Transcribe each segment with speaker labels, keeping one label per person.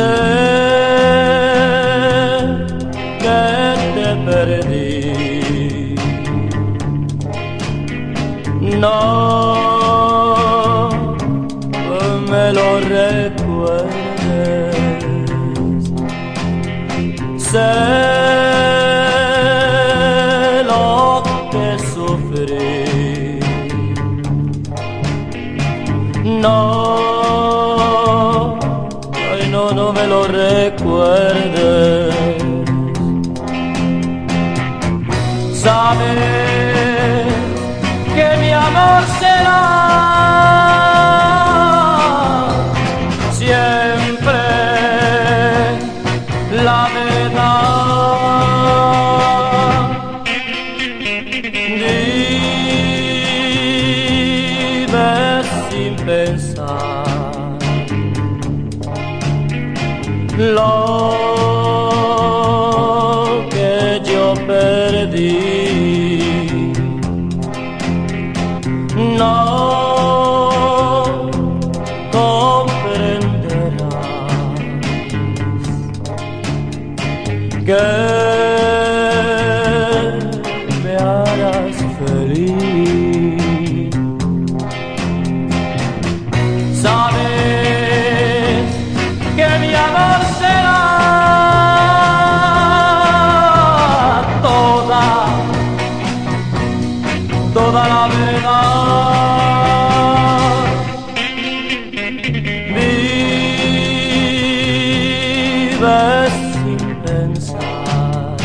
Speaker 1: sé que te perdí. No me lo recuerdes. Sé lo que sufrí. No. Recuerdes. Sabes que mi amor será siempre la verdad. Sin pensar lo que yo perdí. No comprenderás que será toda, toda la verdad. Vives sin pensar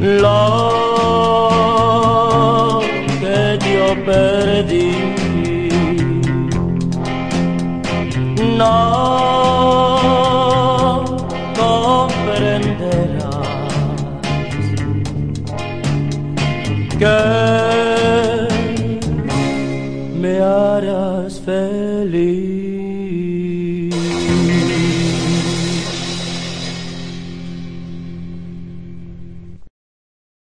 Speaker 1: lo No comprenderás que me harás feliz.